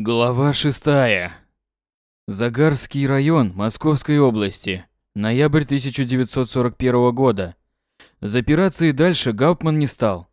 Глава шестая. Загарский район Московской области. Ноябрь 1941 года. Запираться и дальше Гауптман не стал.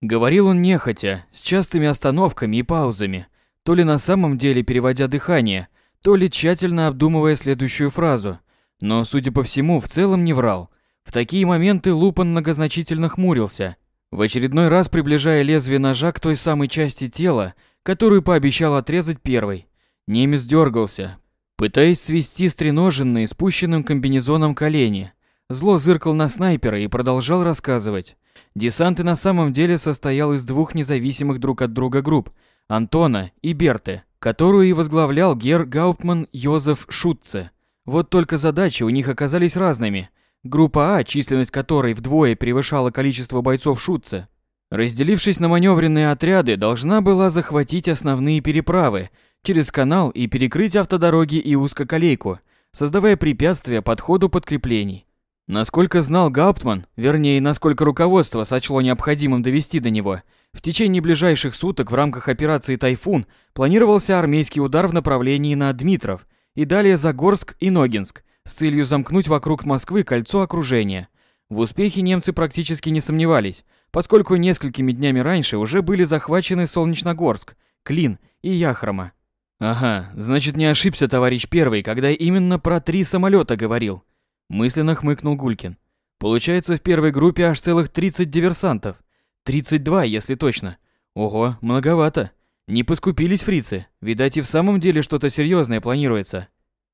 Говорил он нехотя, с частыми остановками и паузами, то ли на самом деле переводя дыхание, то ли тщательно обдумывая следующую фразу. Но, судя по всему, в целом не врал. В такие моменты Лупан многозначительно хмурился, в очередной раз приближая лезвие ножа к той самой части тела, которую пообещал отрезать первой. Немец дергался, пытаясь свести стреноженные спущенным комбинезоном колени. Зло зыркал на снайпера и продолжал рассказывать. Десант и на самом деле состоял из двух независимых друг от друга групп – Антона и Берты, которую и возглавлял гер Гауптман Йозеф Шутце. Вот только задачи у них оказались разными. Группа А, численность которой вдвое превышала количество бойцов Шутце, разделившись на маневренные отряды, должна была захватить основные переправы – через канал и перекрыть автодороги и узкоколейку, создавая препятствия подходу подкреплений. Насколько знал Гауптман, вернее, насколько руководство сочло необходимым довести до него, в течение ближайших суток в рамках операции «Тайфун» планировался армейский удар в направлении на Дмитров и далее Загорск и Ногинск с целью замкнуть вокруг Москвы кольцо окружения. В успехе немцы практически не сомневались, поскольку несколькими днями раньше уже были захвачены Солнечногорск, Клин и Яхрома. Ага, значит не ошибся товарищ первый, когда именно про три самолета говорил. Мысленно хмыкнул Гулькин. Получается, в первой группе аж целых 30 диверсантов. 32, если точно. Ого, многовато. Не поскупились фрицы. Видать, и в самом деле что-то серьезное планируется.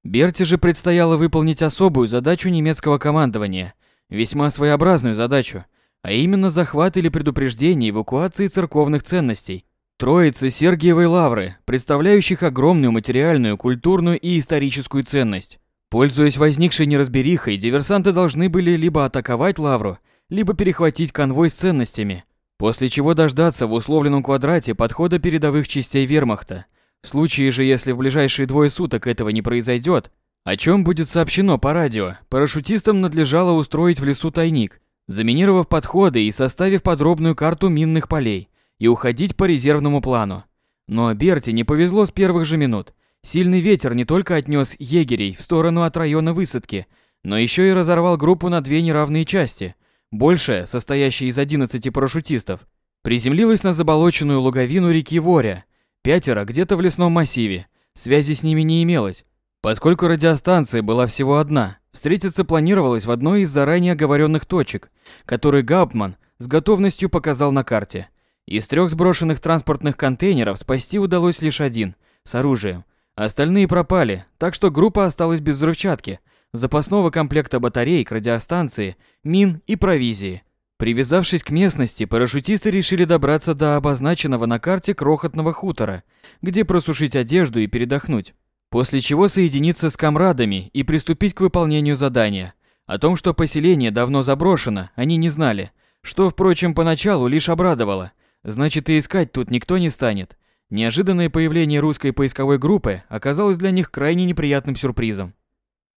Берте же предстояло выполнить особую задачу немецкого командования. Весьма своеобразную задачу. А именно захват или предупреждение эвакуации церковных ценностей Троицы Сергиевой Лавры, представляющих огромную материальную, культурную и историческую ценность. Пользуясь возникшей неразберихой, диверсанты должны были либо атаковать Лавру, либо перехватить конвой с ценностями, после чего дождаться в условленном квадрате подхода передовых частей вермахта. В случае же, если в ближайшие двое суток этого не произойдет, о чем будет сообщено по радио, парашютистам надлежало устроить в лесу тайник, заминировав подходы и составив подробную карту минных полей – и уходить по резервному плану. Но Берти не повезло с первых же минут. Сильный ветер не только отнес егерей в сторону от района высадки, но еще и разорвал группу на две неравные части. Большая, состоящая из 11 парашютистов, приземлилась на заболоченную луговину реки Воря. Пятеро где-то в лесном массиве. Связи с ними не имелось, поскольку радиостанция была всего одна. Встретиться планировалось в одной из заранее оговоренных точек, которые Гауптман с готовностью показал на карте. Из трех сброшенных транспортных контейнеров спасти удалось лишь один, с оружием. Остальные пропали, так что группа осталась без взрывчатки, запасного комплекта батареек, радиостанции, мин и провизии. Привязавшись к местности, парашютисты решили добраться до обозначенного на карте крохотного хутора, где просушить одежду и передохнуть. После чего соединиться с комрадами и приступить к выполнению задания. О том, что поселение давно заброшено, они не знали, что, впрочем, поначалу лишь обрадовало – Значит, и искать тут никто не станет. Неожиданное появление русской поисковой группы оказалось для них крайне неприятным сюрпризом.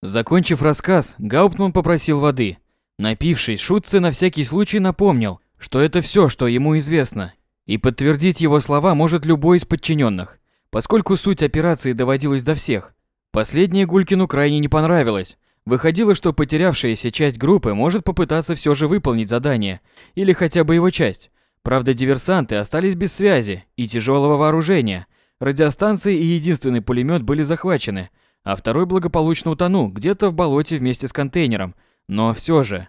Закончив рассказ, Гауптман попросил воды. Напившись, Шутце на всякий случай напомнил, что это все, что ему известно, и подтвердить его слова может любой из подчиненных, поскольку суть операции доводилась до всех. Последнее Гулькину крайне не понравилось. Выходило, что потерявшаяся часть группы может попытаться все же выполнить задание, или хотя бы его часть, Правда, диверсанты остались без связи и тяжелого вооружения. Радиостанции и единственный пулемет были захвачены, а второй благополучно утонул где-то в болоте вместе с контейнером. Но все же...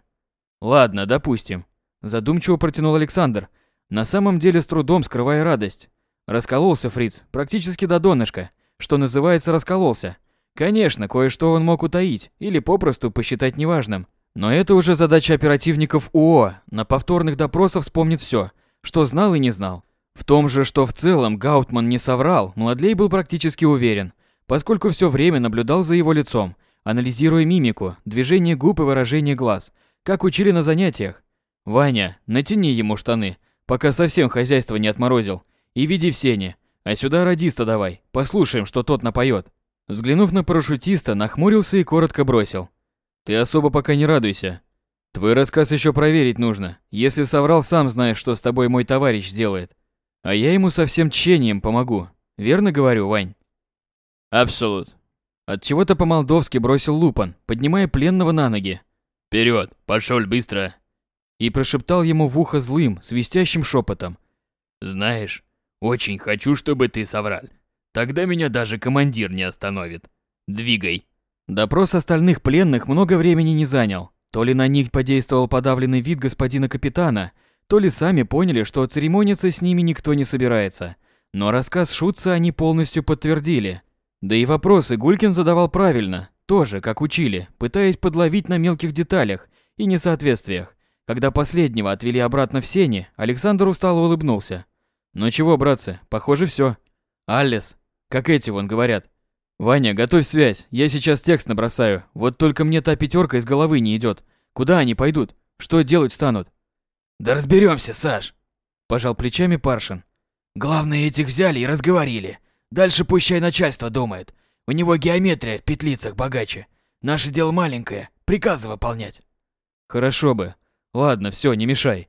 Ладно, допустим. Задумчиво протянул Александр, на самом деле с трудом скрывая радость. Раскололся Фриц, практически до донышка, что называется раскололся. Конечно, кое-что он мог утаить или попросту посчитать неважным. Но это уже задача оперативников УО, на повторных допросах вспомнит все – что знал и не знал. В том же, что в целом Гаутман не соврал, Младлей был практически уверен, поскольку все время наблюдал за его лицом, анализируя мимику, движение губ и выражение глаз, как учили на занятиях. «Ваня, натяни ему штаны, пока совсем хозяйство не отморозил, и веди в сене, а сюда радиста давай, послушаем, что тот напоет». Взглянув на парашютиста, нахмурился и коротко бросил. «Ты особо пока не радуйся, Твой рассказ еще проверить нужно. Если соврал, сам знаешь, что с тобой мой товарищ сделает. А я ему со всем тщением помогу. Верно говорю, Вань? Абсолют. От чего-то по-молдовски бросил Лупан, поднимая пленного на ноги. Вперед, пошел быстро. И прошептал ему в ухо злым, свистящим шепотом. Знаешь, очень хочу, чтобы ты соврал. Тогда меня даже командир не остановит. Двигай. Допрос остальных пленных много времени не занял. То ли на них подействовал подавленный вид господина капитана, то ли сами поняли, что церемониться с ними никто не собирается. Но рассказ Шутца они полностью подтвердили. Да и вопросы Гулькин задавал правильно, тоже, как учили, пытаясь подловить на мелких деталях и несоответствиях. Когда последнего отвели обратно в сени, Александр устало улыбнулся. «Ну чего, братцы, похоже все. Аллес, как эти вон говорят. Ваня, готовь связь, я сейчас текст набросаю. Вот только мне та пятерка из головы не идет. Куда они пойдут? Что делать станут?» «Да разберемся, Саш», – пожал плечами Паршин. «Главное, этих взяли и разговорили. Дальше пущай начальство думает. У него геометрия в петлицах богаче. Наше дело маленькое, приказы выполнять. Хорошо бы. Ладно, все, не мешай.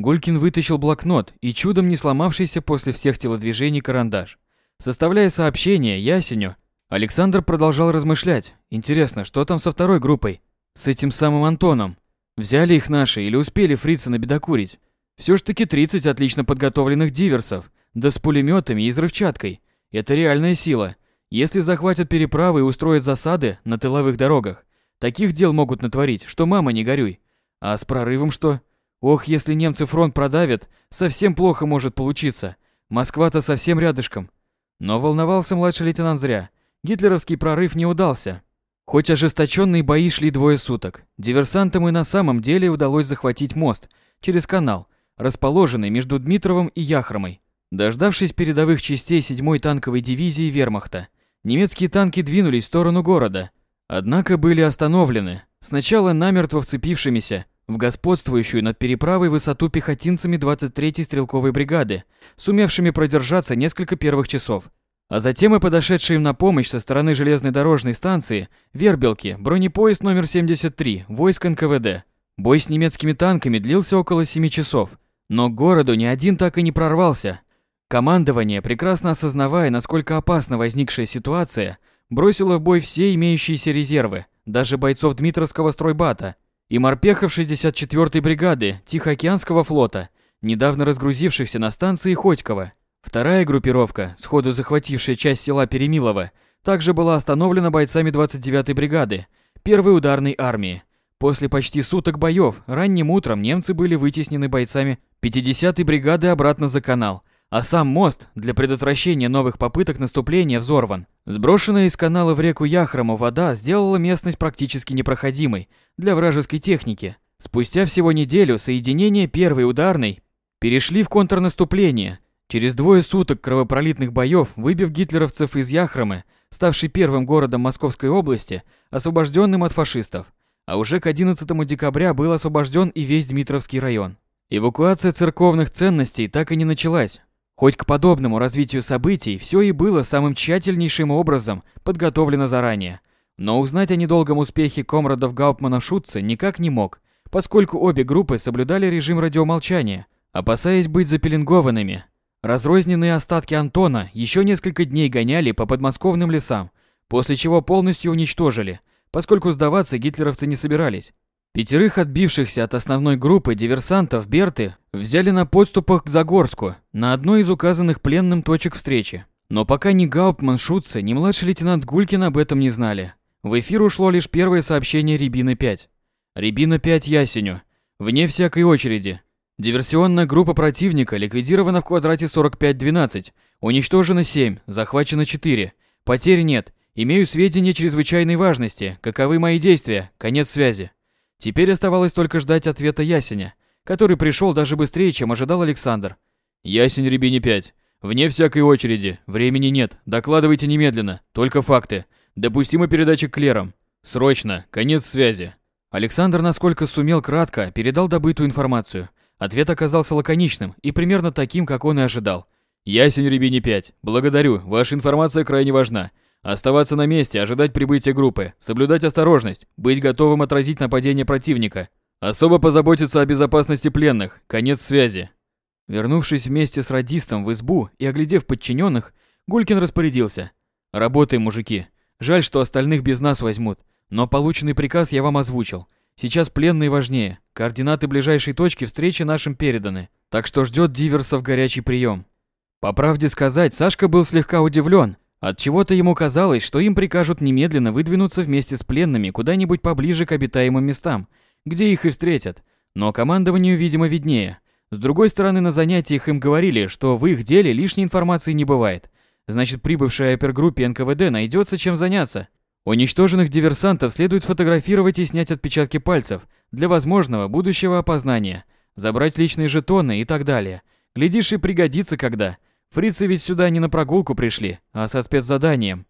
Гулькин вытащил блокнот и чудом не сломавшийся после всех телодвижений карандаш. Составляя сообщение Ясеню, Александр продолжал размышлять. Интересно, что там со второй группой? С этим самым Антоном? Взяли их наши или успели фрицы набедокурить? Все ж таки 30 отлично подготовленных диверсов, да с пулеметами и взрывчаткой. Это реальная сила. Если захватят переправы и устроят засады на тыловых дорогах, таких дел могут натворить, что мама не горюй. А с прорывом что? Ох, если немцы фронт продавят, совсем плохо может получиться. Москва-то совсем рядышком. Но волновался младший лейтенант зря. Гитлеровский прорыв не удался. Хоть ожесточенные бои шли двое суток, диверсантам и на самом деле удалось захватить мост через канал, расположенный между Дмитровым и Яхромой. Дождавшись передовых частей 7-й танковой дивизии Вермахта, немецкие танки двинулись в сторону города, однако были остановлены, сначала намертво вцепившимися в господствующую над переправой высоту пехотинцами 23-й стрелковой бригады, сумевшими продержаться несколько первых часов, а затем и подошедшие им на помощь со стороны железной дорожной станции Вербелки бронепоезд номер 73 войск НКВД. Бой с немецкими танками длился около 7 часов, но к городу ни один так и не прорвался, Командование, прекрасно осознавая, насколько опасна возникшая ситуация, бросило в бой все имеющиеся резервы, даже бойцов Дмитровского стройбата и морпехов 64-й бригады Тихоокеанского флота, недавно разгрузившихся на станции Хотьково. Вторая группировка, сходу захватившая часть села Перемилово, также была остановлена бойцами 29-й бригады, первой ударной армии. После почти суток боев, ранним утром немцы были вытеснены бойцами 50-й бригады обратно за канал – а сам мост для предотвращения новых попыток наступления взорван. Сброшенная из канала в реку Яхрому вода сделала местность практически непроходимой для вражеской техники. Спустя всего неделю соединения первой ударной перешли в контрнаступление. Через двое суток кровопролитных боев, выбив гитлеровцев из Яхромы, ставший первым городом Московской области, освобожденным от фашистов, а уже к 11 декабря был освобожден и весь Дмитровский район. Эвакуация церковных ценностей так и не началась, Хоть к подобному развитию событий все и было самым тщательнейшим образом подготовлено заранее. Но узнать о недолгом успехе комрадов Гауптмана Шутца никак не мог, поскольку обе группы соблюдали режим радиомолчания, опасаясь быть запеленгованными. Разрозненные остатки Антона еще несколько дней гоняли по подмосковным лесам, после чего полностью уничтожили, поскольку сдаваться гитлеровцы не собирались. Пятерых отбившихся от основной группы диверсантов Берты взяли на подступах к Загорску, на одной из указанных пленным точек встречи. Но пока ни Гауптман Шутце, ни младший лейтенант Гулькин об этом не знали. В эфир ушло лишь первое сообщение Рябина-5. Рябина-5 Ясеню. Вне всякой очереди. Диверсионная группа противника ликвидирована в квадрате 45-12. Уничтожено 7, захвачено 4. Потерь нет. Имею сведения чрезвычайной важности. Каковы мои действия? Конец связи. Теперь оставалось только ждать ответа Ясеня, который пришел даже быстрее, чем ожидал Александр. «Ясень Рябине 5. Вне всякой очереди. Времени нет. Докладывайте немедленно. Только факты. Допустима передача к клерам. Срочно. Конец связи». Александр, насколько сумел кратко, передал добытую информацию. Ответ оказался лаконичным и примерно таким, как он и ожидал. «Ясень Рябине 5. Благодарю. Ваша информация крайне важна. Оставаться на месте, ожидать прибытия группы, соблюдать осторожность, быть готовым отразить нападение противника. Особо позаботиться о безопасности пленных. Конец связи. Вернувшись вместе с радистом в избу и оглядев подчиненных, Гулькин распорядился. «Работаем, мужики. Жаль, что остальных без нас возьмут. Но полученный приказ я вам озвучил. Сейчас пленные важнее. Координаты ближайшей точки встречи нашим переданы. Так что ждет диверсов горячий прием. По правде сказать, Сашка был слегка удивлен. От чего-то ему казалось, что им прикажут немедленно выдвинуться вместе с пленными куда-нибудь поближе к обитаемым местам, где их и встретят. Но командованию, видимо, виднее. С другой стороны, на занятиях им говорили, что в их деле лишней информации не бывает. Значит, прибывшей опергруппе НКВД найдется чем заняться. Уничтоженных диверсантов следует фотографировать и снять отпечатки пальцев для возможного будущего опознания, забрать личные жетоны и так далее. Глядишь и пригодится когда. Фрицы ведь сюда не на прогулку пришли, а со спецзаданием.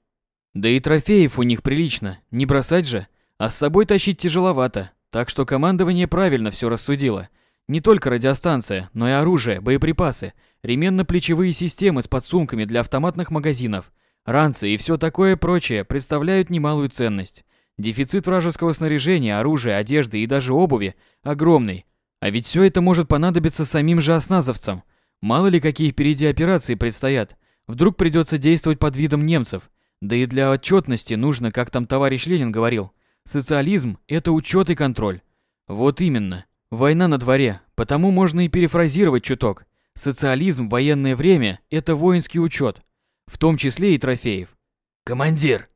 Да и трофеев у них прилично, не бросать же, а с собой тащить тяжеловато. Так что командование правильно все рассудило. Не только радиостанция, но и оружие, боеприпасы, ременно-плечевые системы с подсумками для автоматных магазинов, Ранцы и все такое прочее представляют немалую ценность. Дефицит вражеского снаряжения, оружия, одежды и даже обуви огромный. А ведь все это может понадобиться самим же осназовцам. Мало ли какие впереди операции предстоят. Вдруг придется действовать под видом немцев. Да и для отчетности нужно, как там товарищ Ленин говорил, социализм – это учет и контроль. Вот именно. Война на дворе, потому можно и перефразировать чуток. Социализм в военное время – это воинский учет в том числе и трофеев. «Командир!»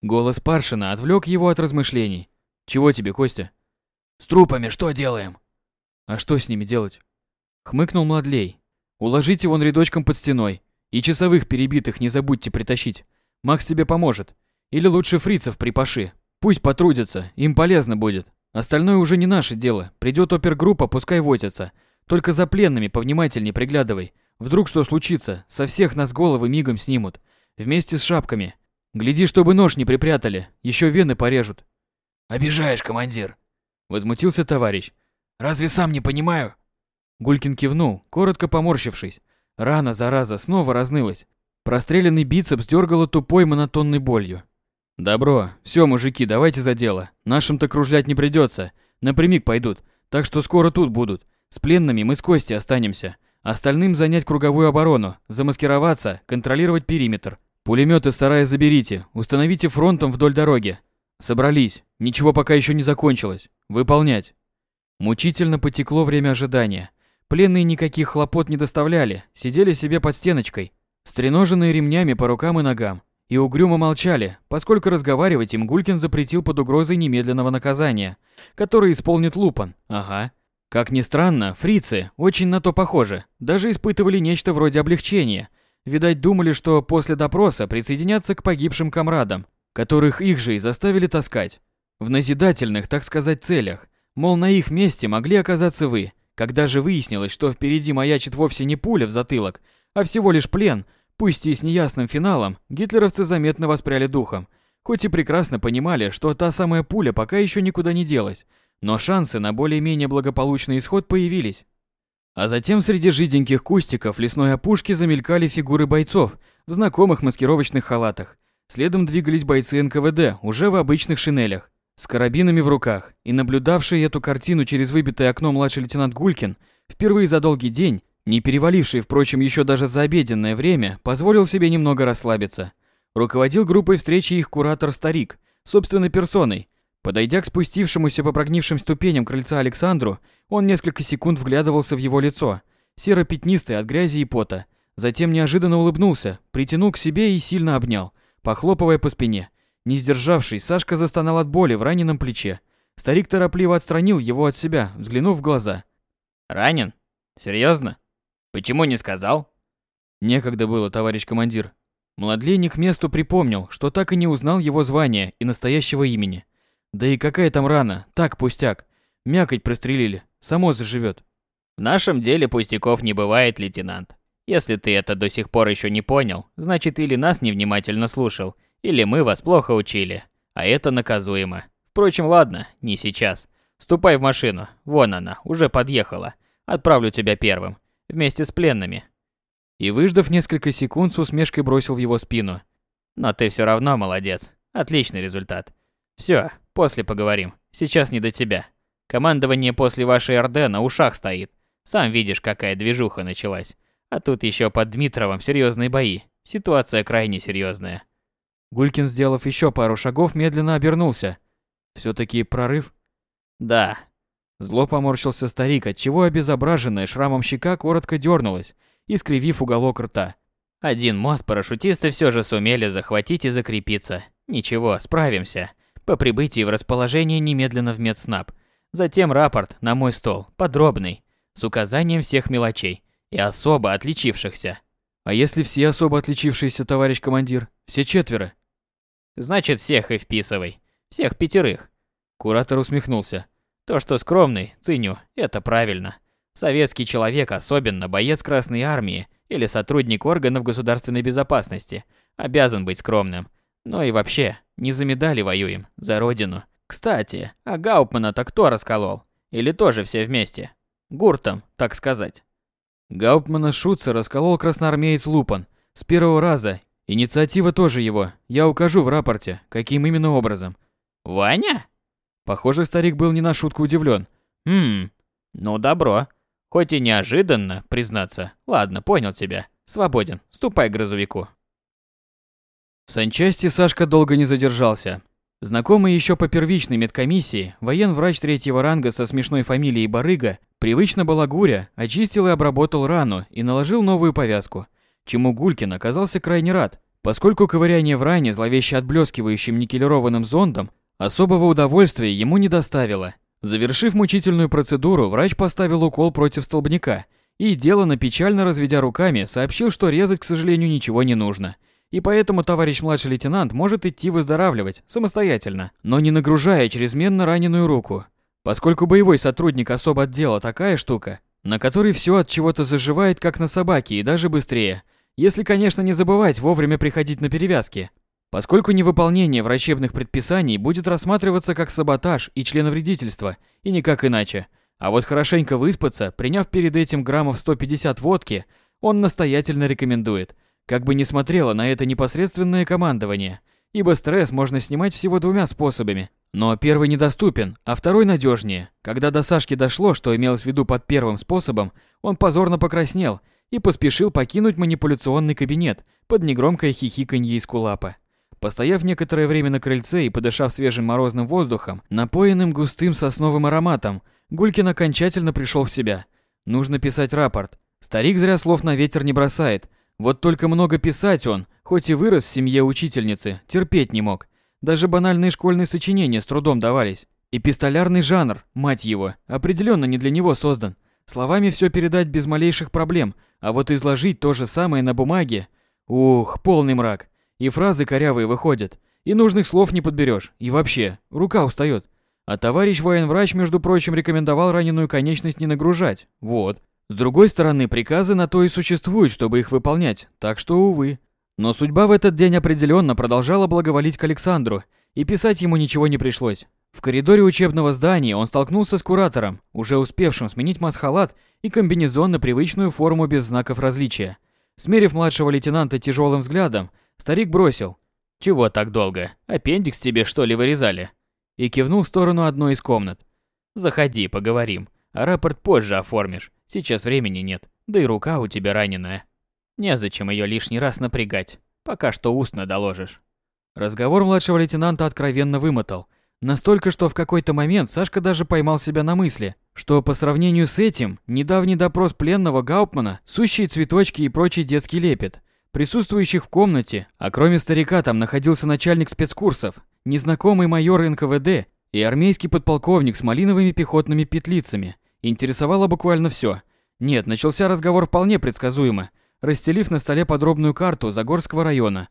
Голос Паршина отвлек его от размышлений. «Чего тебе, Костя?» «С трупами что делаем?» «А что с ними делать?» Хмыкнул Младлей. «Уложите вон рядочком под стеной. И часовых перебитых не забудьте притащить. Макс тебе поможет. Или лучше фрицев припаши. Пусть потрудятся, им полезно будет. Остальное уже не наше дело. Придет опергруппа, пускай возятся. Только за пленными повнимательней приглядывай. Вдруг что случится, со всех нас головы мигом снимут. Вместе с шапками. Гляди, чтобы нож не припрятали, еще вены порежут. Обижаешь, командир. Возмутился товарищ. Разве сам не понимаю? Гулькин кивнул, коротко поморщившись. Рана, зараза, снова разнылась. Простреленный бицепс дергало тупой монотонной болью. Добро, все, мужики, давайте за дело. Нашим-то кружлять не придется. Напрямик пойдут, так что скоро тут будут. С пленными мы с Костей останемся. Остальным занять круговую оборону, замаскироваться, контролировать периметр. Пулеметы сарая заберите, установите фронтом вдоль дороги. Собрались, ничего пока еще не закончилось. Выполнять. Мучительно потекло время ожидания. Пленные никаких хлопот не доставляли, сидели себе под стеночкой, стреноженные ремнями по рукам и ногам, и угрюмо молчали, поскольку разговаривать им Гулькин запретил под угрозой немедленного наказания, которое исполнит Лупан. Ага. Как ни странно, фрицы очень на то похожи, даже испытывали нечто вроде облегчения. Видать, думали, что после допроса присоединятся к погибшим комрадам, которых их же и заставили таскать. В назидательных, так сказать, целях. Мол, на их месте могли оказаться вы. Когда же выяснилось, что впереди маячит вовсе не пуля в затылок, а всего лишь плен, пусть и с неясным финалом, гитлеровцы заметно воспряли духом. Хоть и прекрасно понимали, что та самая пуля пока еще никуда не делась, но шансы на более-менее благополучный исход появились. А затем среди жиденьких кустиков лесной опушки замелькали фигуры бойцов в знакомых маскировочных халатах. Следом двигались бойцы НКВД уже в обычных шинелях, с карабинами в руках, и наблюдавший эту картину через выбитое окно младший лейтенант Гулькин, впервые за долгий день, не переваливший, впрочем, еще даже за обеденное время, позволил себе немного расслабиться. Руководил группой встречи их куратор-старик, собственной персоной, Подойдя к спустившемуся по прогнившим ступеням крыльца Александру, он несколько секунд вглядывался в его лицо, серо-пятнистое от грязи и пота. Затем неожиданно улыбнулся, притянул к себе и сильно обнял, похлопывая по спине. Не сдержавшись, Сашка застонал от боли в раненом плече. Старик торопливо отстранил его от себя, взглянув в глаза. «Ранен? Серьезно? Почему не сказал?» «Некогда было, товарищ командир». Младленник месту припомнил, что так и не узнал его звания и настоящего имени. Да и какая там рана? Так, пустяк. Мякоть прострелили. Само заживет. В нашем деле пустяков не бывает, лейтенант. Если ты это до сих пор еще не понял, значит или нас невнимательно слушал, или мы вас плохо учили. А это наказуемо. Впрочем, ладно, не сейчас. Ступай в машину. Вон она, уже подъехала. Отправлю тебя первым. Вместе с пленными. И выждав несколько секунд, с усмешкой бросил в его спину. Но ты все равно молодец. Отличный результат. Все, После поговорим. Сейчас не до тебя. Командование после вашей РД на ушах стоит. Сам видишь, какая движуха началась. А тут еще под Дмитровым серьезные бои. Ситуация крайне серьезная. Гулькин, сделав еще пару шагов, медленно обернулся. Все-таки прорыв? Да. Зло поморщился старик, отчего обезображенная шрамом щека коротко дернулась, искривив уголок рта. Один мост парашютисты все же сумели захватить и закрепиться. Ничего, справимся. По прибытии в расположение немедленно в медснаб. Затем рапорт на мой стол, подробный, с указанием всех мелочей и особо отличившихся. А если все особо отличившиеся, товарищ командир? Все четверо? Значит, всех и вписывай. Всех пятерых. Куратор усмехнулся. То, что скромный, ценю, это правильно. Советский человек, особенно боец Красной Армии или сотрудник органов государственной безопасности, обязан быть скромным. Но и вообще, не за медали воюем, за родину. Кстати, а Гаупмана-то кто расколол? Или тоже все вместе? Гуртом, так сказать. Гауптмана Шутца расколол красноармеец Лупан. С первого раза. Инициатива тоже его. Я укажу в рапорте, каким именно образом. Ваня? Похоже, старик был не на шутку удивлен. Хм, ну добро. Хоть и неожиданно, признаться. Ладно, понял тебя. Свободен. Ступай к грузовику. В санчасти Сашка долго не задержался. Знакомый еще по первичной медкомиссии, военврач третьего ранга со смешной фамилией Барыга, привычно балагуря, очистил и обработал рану и наложил новую повязку, чему Гулькин оказался крайне рад, поскольку ковыряние в ране зловеще отблескивающим никелированным зондом особого удовольствия ему не доставило. Завершив мучительную процедуру, врач поставил укол против столбняка и, делано печально разведя руками, сообщил, что резать, к сожалению, ничего не нужно. И поэтому товарищ младший лейтенант может идти выздоравливать самостоятельно, но не нагружая чрезмерно раненую руку. Поскольку боевой сотрудник особо отдела такая штука, на которой все от чего-то заживает, как на собаке, и даже быстрее. Если, конечно, не забывать вовремя приходить на перевязки, Поскольку невыполнение врачебных предписаний будет рассматриваться как саботаж и членовредительство, и никак иначе. А вот хорошенько выспаться, приняв перед этим граммов 150 водки, он настоятельно рекомендует, как бы ни смотрело на это непосредственное командование, ибо стресс можно снимать всего двумя способами. Но первый недоступен, а второй надежнее. Когда до Сашки дошло, что имелось в виду под первым способом, он позорно покраснел и поспешил покинуть манипуляционный кабинет под негромкое хихиканье из кулапа. Постояв некоторое время на крыльце и подышав свежим морозным воздухом, напоенным густым сосновым ароматом, Гулькин окончательно пришел в себя. Нужно писать рапорт. Старик зря слов на ветер не бросает. Вот только много писать он, хоть и вырос в семье учительницы, терпеть не мог. Даже банальные школьные сочинения с трудом давались. И пистолярный жанр, мать его, определенно не для него создан. Словами все передать без малейших проблем, а вот изложить то же самое на бумаге... Ух, полный мрак. И фразы корявые выходят. И нужных слов не подберешь. И вообще, рука устает. А товарищ военврач, между прочим, рекомендовал раненую конечность не нагружать. Вот. С другой стороны, приказы на то и существуют, чтобы их выполнять. Так что, увы. Но судьба в этот день определенно продолжала благоволить к Александру, и писать ему ничего не пришлось. В коридоре учебного здания он столкнулся с куратором, уже успевшим сменить масхалат и комбинезон на привычную форму без знаков различия. Смерив младшего лейтенанта тяжелым взглядом, Старик бросил. «Чего так долго? Аппендикс тебе, что ли, вырезали?» И кивнул в сторону одной из комнат. «Заходи, поговорим. А рапорт позже оформишь. Сейчас времени нет. Да и рука у тебя раненая. Незачем ее лишний раз напрягать. Пока что устно доложишь». Разговор младшего лейтенанта откровенно вымотал. Настолько, что в какой-то момент Сашка даже поймал себя на мысли, что по сравнению с этим, недавний допрос пленного Гауптмана, сущие цветочки и прочий детский лепет – присутствующих в комнате, а кроме старика там находился начальник спецкурсов, незнакомый майор НКВД и армейский подполковник с малиновыми пехотными петлицами. Интересовало буквально все. Нет, начался разговор вполне предсказуемо, расстелив на столе подробную карту Загорского района.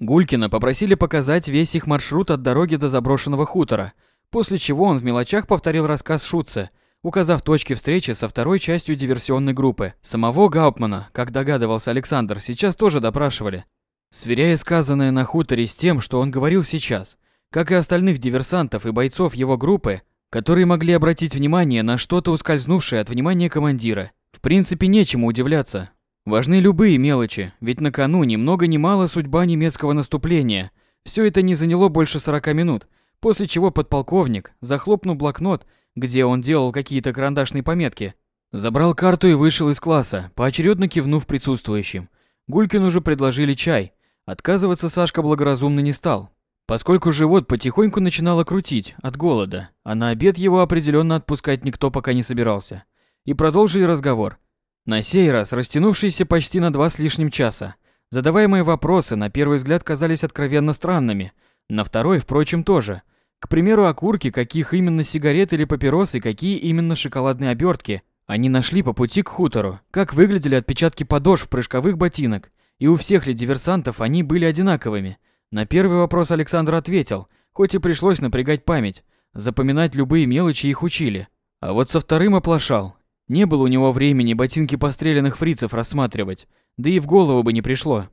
Гулькина попросили показать весь их маршрут от дороги до заброшенного хутора, после чего он в мелочах повторил рассказ Шутца – указав точки встречи со второй частью диверсионной группы. Самого Гауптмана, как догадывался Александр, сейчас тоже допрашивали, сверяя сказанное на хуторе с тем, что он говорил сейчас, как и остальных диверсантов и бойцов его группы, которые могли обратить внимание на что-то ускользнувшее от внимания командира. В принципе, нечему удивляться. Важны любые мелочи, ведь на кону ни много ни мало судьба немецкого наступления. Все это не заняло больше 40 минут, после чего подполковник, захлопнув блокнот, где он делал какие-то карандашные пометки. Забрал карту и вышел из класса, поочередно кивнув присутствующим. Гулькин уже предложили чай. Отказываться Сашка благоразумно не стал, поскольку живот потихоньку начинало крутить от голода, а на обед его определенно отпускать никто пока не собирался. И продолжили разговор. На сей раз растянувшийся почти на два с лишним часа. Задаваемые вопросы на первый взгляд казались откровенно странными, на второй, впрочем, тоже. К примеру, окурки, каких именно сигарет или папиросы, какие именно шоколадные обертки они нашли по пути к хутору, как выглядели отпечатки подошв прыжковых ботинок, и у всех ли диверсантов они были одинаковыми. На первый вопрос Александр ответил, хоть и пришлось напрягать память, запоминать любые мелочи их учили. А вот со вторым оплошал. Не было у него времени ботинки постреленных фрицев рассматривать, да и в голову бы не пришло.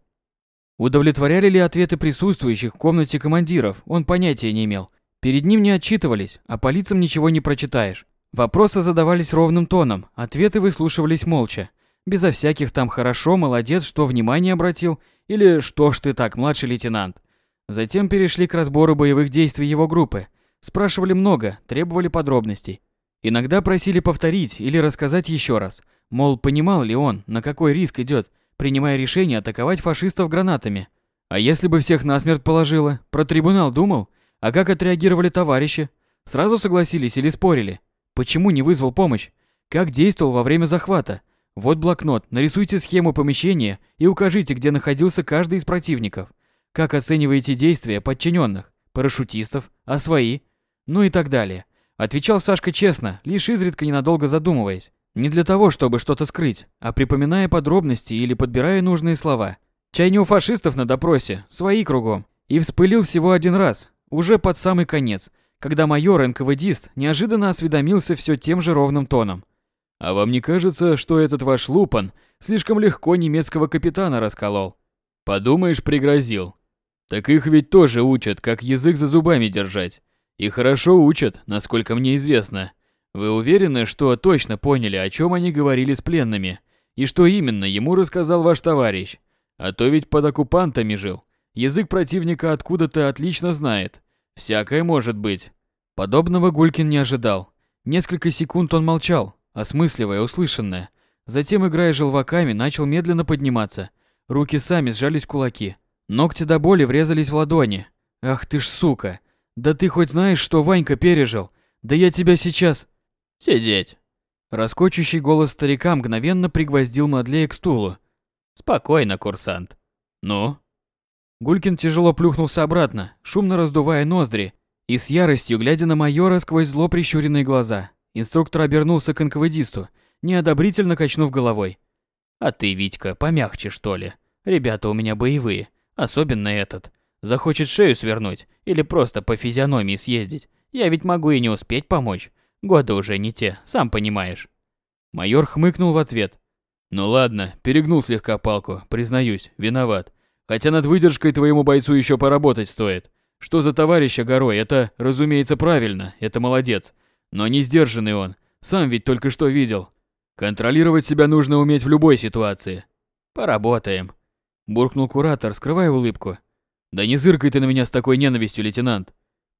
Удовлетворяли ли ответы присутствующих в комнате командиров, он понятия не имел. Перед ним не отчитывались, а по лицам ничего не прочитаешь. Вопросы задавались ровным тоном, ответы выслушивались молча. Безо всяких там «хорошо», «молодец», «что внимание обратил» или «что ж ты так, младший лейтенант». Затем перешли к разбору боевых действий его группы. Спрашивали много, требовали подробностей. Иногда просили повторить или рассказать еще раз. Мол, понимал ли он, на какой риск идет, принимая решение атаковать фашистов гранатами. А если бы всех насмерть положило? Про трибунал думал? А как отреагировали товарищи? Сразу согласились или спорили? Почему не вызвал помощь? Как действовал во время захвата? Вот блокнот, нарисуйте схему помещения и укажите, где находился каждый из противников. Как оцениваете действия подчиненных, парашютистов, а свои? Ну и так далее. Отвечал Сашка честно, лишь изредка ненадолго задумываясь. Не для того, чтобы что-то скрыть, а припоминая подробности или подбирая нужные слова. Чай не у фашистов на допросе, свои кругом. И вспылил всего один раз, уже под самый конец, когда майор НКВДист неожиданно осведомился все тем же ровным тоном. «А вам не кажется, что этот ваш Лупан слишком легко немецкого капитана расколол? Подумаешь, пригрозил. Так их ведь тоже учат, как язык за зубами держать. И хорошо учат, насколько мне известно. Вы уверены, что точно поняли, о чем они говорили с пленными? И что именно ему рассказал ваш товарищ? А то ведь под оккупантами жил. Язык противника откуда-то отлично знает. Всякое может быть. Подобного Гулькин не ожидал. Несколько секунд он молчал, осмысливая услышанное. Затем, играя желваками, начал медленно подниматься. Руки сами сжались кулаки. Ногти до боли врезались в ладони. Ах ты ж сука. Да ты хоть знаешь, что Ванька пережил? Да я тебя сейчас... Сидеть. Раскочущий голос старика мгновенно пригвоздил Мадлея к стулу. Спокойно, курсант. Ну? Гулькин тяжело плюхнулся обратно, шумно раздувая ноздри, и с яростью глядя на майора сквозь зло прищуренные глаза. Инструктор обернулся к НКВДисту, неодобрительно качнув головой. «А ты, Витька, помягче, что ли? Ребята у меня боевые, особенно этот. Захочет шею свернуть или просто по физиономии съездить. Я ведь могу и не успеть помочь. Годы уже не те, сам понимаешь». Майор хмыкнул в ответ. «Ну ладно, перегнул слегка палку, признаюсь, виноват. Хотя над выдержкой твоему бойцу еще поработать стоит. Что за товарищ Огорой, это, разумеется, правильно, это молодец. Но не сдержанный он, сам ведь только что видел. Контролировать себя нужно уметь в любой ситуации. Поработаем. Буркнул куратор, скрывая улыбку. Да не зыркай ты на меня с такой ненавистью, лейтенант.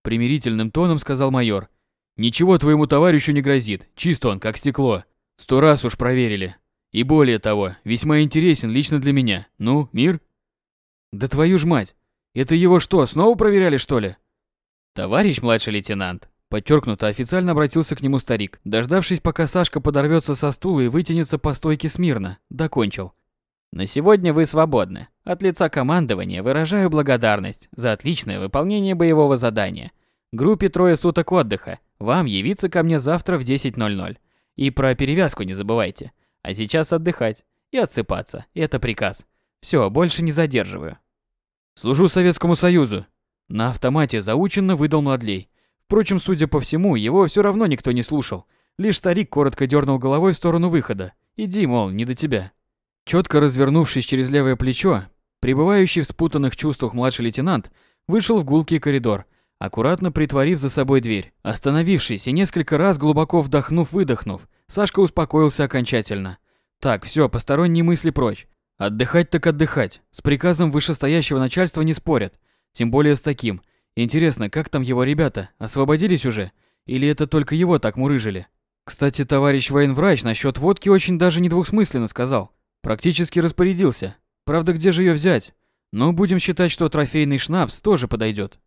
Примирительным тоном сказал майор. Ничего твоему товарищу не грозит, чист он, как стекло. Сто раз уж проверили. И более того, весьма интересен лично для меня. Ну, мир? Да твою ж мать! Это его что, снова проверяли, что ли? Товарищ младший лейтенант, подчеркнуто официально обратился к нему старик, дождавшись, пока Сашка подорвется со стула и вытянется по стойке смирно, докончил. На сегодня вы свободны. От лица командования выражаю благодарность за отличное выполнение боевого задания. Группе трое суток отдыха. Вам явиться ко мне завтра в 10.00. И про перевязку не забывайте. А сейчас отдыхать и отсыпаться. Это приказ. Все, больше не задерживаю. Служу Советскому Союзу. На автомате заученно выдал Младлей. Впрочем, судя по всему, его все равно никто не слушал. Лишь старик коротко дернул головой в сторону выхода. Иди, мол, не до тебя. Четко развернувшись через левое плечо, пребывающий в спутанных чувствах младший лейтенант вышел в гулкий коридор, аккуратно притворив за собой дверь. Остановившись и несколько раз глубоко вдохнув-выдохнув, Сашка успокоился окончательно. Так, все, посторонние мысли прочь. Отдыхать так отдыхать. С приказом вышестоящего начальства не спорят. Тем более с таким. Интересно, как там его ребята? Освободились уже? Или это только его так мурыжили? Кстати, товарищ военврач насчет водки очень даже недвусмысленно сказал. Практически распорядился. Правда, где же ее взять? Но будем считать, что трофейный шнапс тоже подойдет.